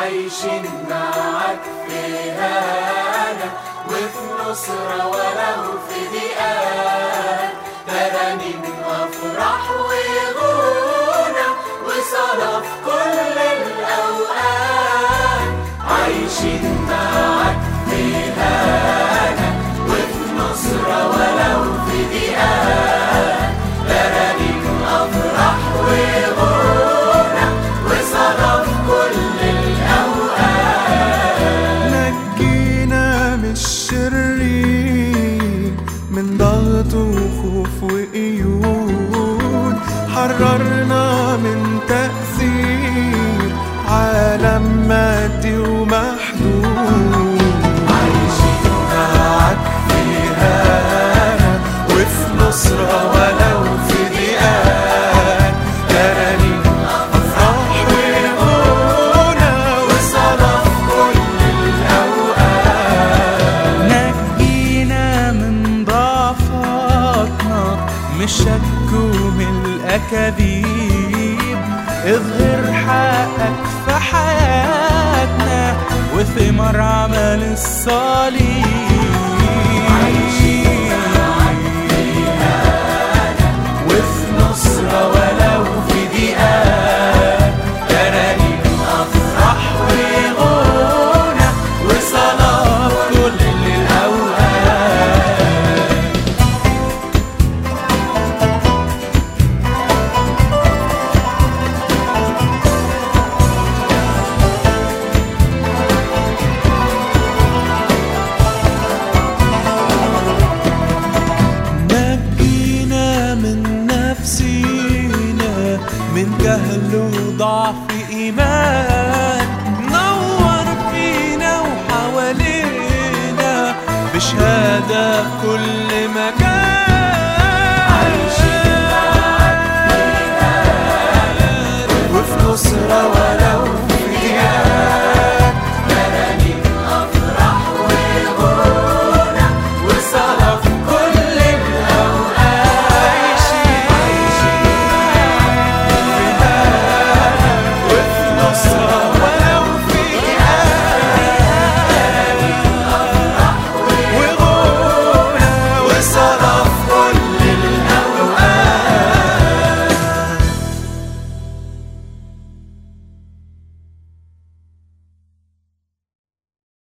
عايشين معاك في هنا وفي نصرة ولو في ضيقات من ضغط وخوف وقيود. حررنا من تأثير عالم مادي ومحدود. عايشين معاك في هنا وفي نصرة ولو في ومن الأكاذيب اظهر حقك في حياتنا وثمر عمل الصليب. من جهل وضعف إيمان نور فينا وحوالينا بشهادة كل مكان. عايشين وفي نصرة ولو